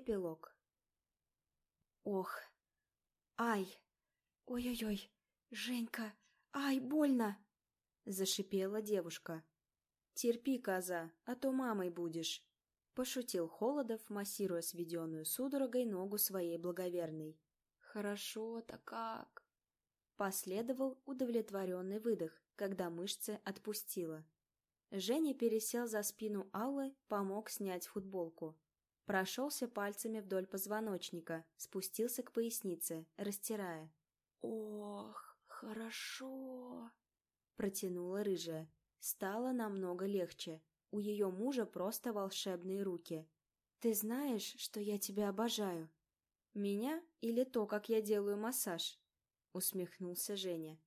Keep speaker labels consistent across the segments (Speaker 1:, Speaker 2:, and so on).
Speaker 1: Эпилог. Ох, ай, ой-ой-ой, Женька, ай, больно! Зашипела девушка. Терпи, коза, а то мамой будешь. Пошутил Холодов, массируя сведенную судорогой ногу своей благоверной. Хорошо-то как? Последовал удовлетворенный выдох, когда мышцы отпустила. Женя пересел за спину Аллы, помог снять футболку. Прошелся пальцами вдоль позвоночника, спустился к пояснице, растирая. «Ох, хорошо!» Протянула рыжая. Стало намного легче. У ее мужа просто волшебные руки. «Ты знаешь, что я тебя обожаю?» «Меня или то, как я делаю массаж?» — усмехнулся Женя.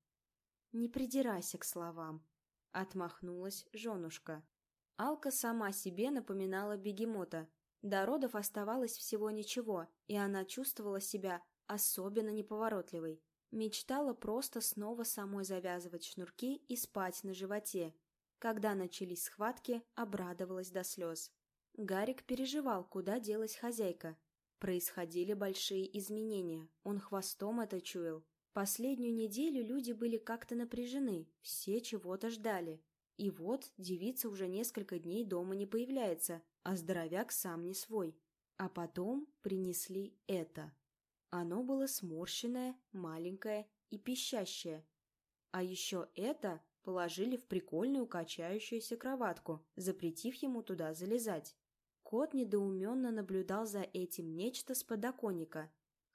Speaker 1: «Не придирайся к словам», — отмахнулась женушка. Алка сама себе напоминала бегемота. До родов оставалось всего ничего, и она чувствовала себя особенно неповоротливой. Мечтала просто снова самой завязывать шнурки и спать на животе. Когда начались схватки, обрадовалась до слез. Гарик переживал, куда делась хозяйка. Происходили большие изменения, он хвостом это чуял. Последнюю неделю люди были как-то напряжены, все чего-то ждали. И вот девица уже несколько дней дома не появляется, а здоровяк сам не свой. А потом принесли это. Оно было сморщенное, маленькое и пищащее. А еще это положили в прикольную качающуюся кроватку, запретив ему туда залезать. Кот недоуменно наблюдал за этим нечто с подоконника,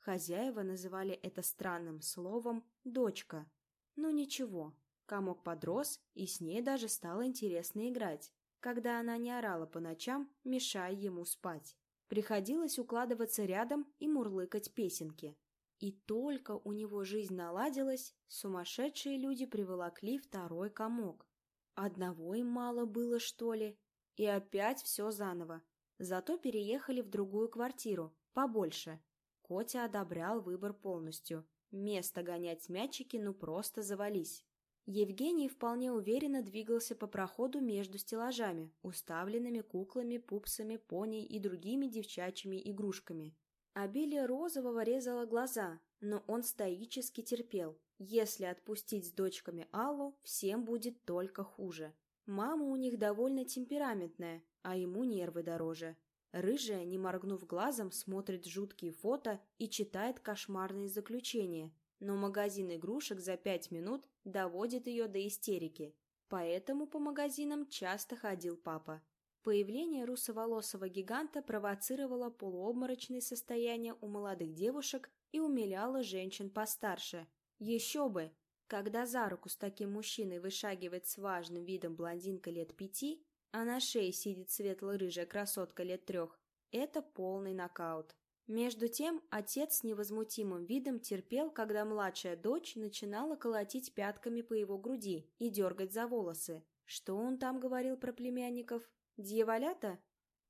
Speaker 1: Хозяева называли это странным словом «дочка». Ну ничего, комок подрос, и с ней даже стало интересно играть, когда она не орала по ночам, мешая ему спать. Приходилось укладываться рядом и мурлыкать песенки. И только у него жизнь наладилась, сумасшедшие люди приволокли второй комок. Одного им мало было, что ли? И опять все заново. Зато переехали в другую квартиру, побольше, Котя одобрял выбор полностью. Место гонять мячики ну просто завались. Евгений вполне уверенно двигался по проходу между стеллажами, уставленными куклами, пупсами, пони и другими девчачьими игрушками. Обилие розового резало глаза, но он стоически терпел. Если отпустить с дочками Аллу, всем будет только хуже. Мама у них довольно темпераментная, а ему нервы дороже. Рыжая, не моргнув глазом, смотрит жуткие фото и читает кошмарные заключения, но магазин игрушек за пять минут доводит ее до истерики. Поэтому по магазинам часто ходил папа. Появление русоволосого гиганта провоцировало полуобморочное состояние у молодых девушек и умиляло женщин постарше. Еще бы! Когда за руку с таким мужчиной вышагивает с важным видом блондинка лет пяти, а на шее сидит светло-рыжая красотка лет трех, это полный нокаут. Между тем, отец с невозмутимым видом терпел, когда младшая дочь начинала колотить пятками по его груди и дергать за волосы. Что он там говорил про племянников? Дьяволята?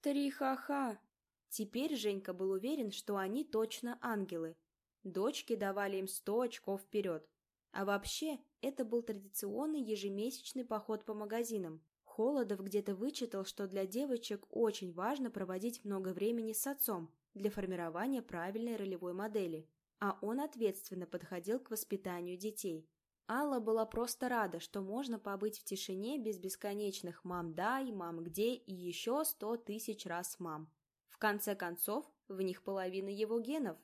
Speaker 1: Три ха-ха! Теперь Женька был уверен, что они точно ангелы. Дочки давали им сто очков вперед. А вообще, это был традиционный ежемесячный поход по магазинам. Холодов где-то вычитал, что для девочек очень важно проводить много времени с отцом для формирования правильной ролевой модели, а он ответственно подходил к воспитанию детей. Алла была просто рада, что можно побыть в тишине без бесконечных «мам дай», «мам где» и еще сто тысяч раз «мам». В конце концов, в них половина его генов.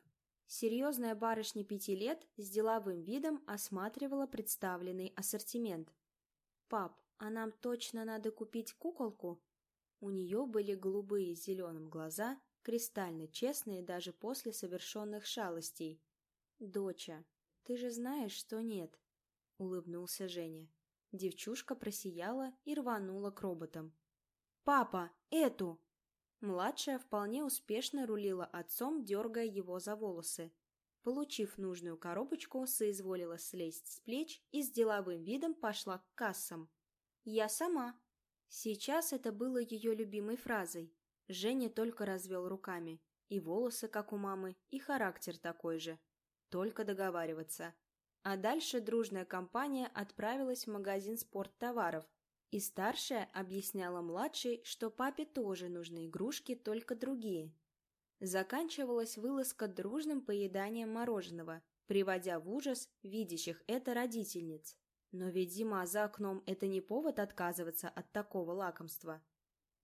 Speaker 1: Серьезная барышня пяти лет с деловым видом осматривала представленный ассортимент. «Пап, а нам точно надо купить куколку?» У нее были голубые с зеленым глаза, кристально честные даже после совершенных шалостей. «Доча, ты же знаешь, что нет», — улыбнулся Женя. Девчушка просияла и рванула к роботам. «Папа, эту!» Младшая вполне успешно рулила отцом, дергая его за волосы. Получив нужную коробочку, соизволила слезть с плеч и с деловым видом пошла к кассам. «Я сама». Сейчас это было ее любимой фразой. Женя только развел руками. И волосы, как у мамы, и характер такой же. Только договариваться. А дальше дружная компания отправилась в магазин спорттоваров, и старшая объясняла младшей, что папе тоже нужны игрушки, только другие. Заканчивалась вылазка дружным поеданием мороженого, приводя в ужас видящих это родительниц. Но ведь зима за окном – это не повод отказываться от такого лакомства.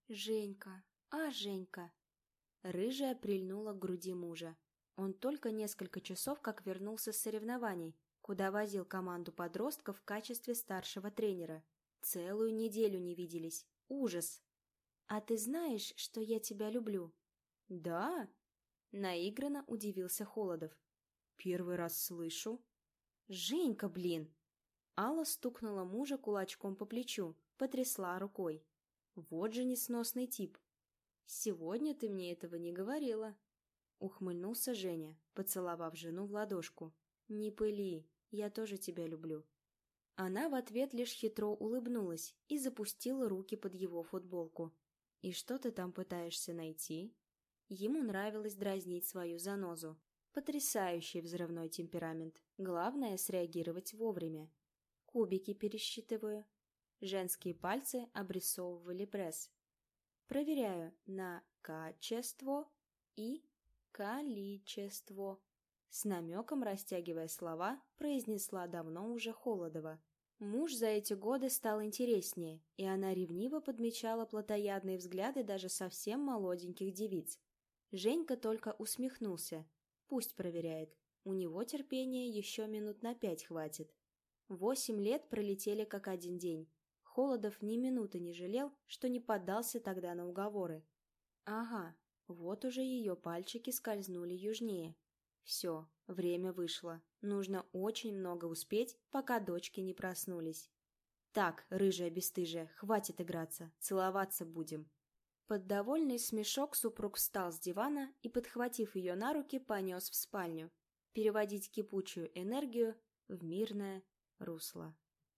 Speaker 1: «Женька, а, Женька!» Рыжая прильнула к груди мужа. Он только несколько часов как вернулся с соревнований, куда возил команду подростков в качестве старшего тренера. Целую неделю не виделись. Ужас! «А ты знаешь, что я тебя люблю?» «Да?» Наигранно удивился Холодов. «Первый раз слышу». «Женька, блин!» Алла стукнула мужа кулачком по плечу, потрясла рукой. «Вот же несносный тип!» «Сегодня ты мне этого не говорила!» Ухмыльнулся Женя, поцеловав жену в ладошку. «Не пыли, я тоже тебя люблю». Она в ответ лишь хитро улыбнулась и запустила руки под его футболку. «И что ты там пытаешься найти?» Ему нравилось дразнить свою занозу. Потрясающий взрывной темперамент. Главное — среагировать вовремя. Кубики пересчитываю. Женские пальцы обрисовывали пресс. Проверяю на качество и количество. С намеком, растягивая слова, произнесла давно уже Холодова. Муж за эти годы стал интереснее, и она ревниво подмечала плотоядные взгляды даже совсем молоденьких девиц. Женька только усмехнулся. Пусть проверяет. У него терпения еще минут на пять хватит. Восемь лет пролетели как один день. Холодов ни минуты не жалел, что не поддался тогда на уговоры. Ага, вот уже ее пальчики скользнули южнее, все, время вышло. Нужно очень много успеть, пока дочки не проснулись. Так, рыжая бесстыжая, хватит играться, целоваться будем. Под довольный смешок супруг встал с дивана и, подхватив ее на руки, понес в спальню. Переводить кипучую энергию в мирное русло.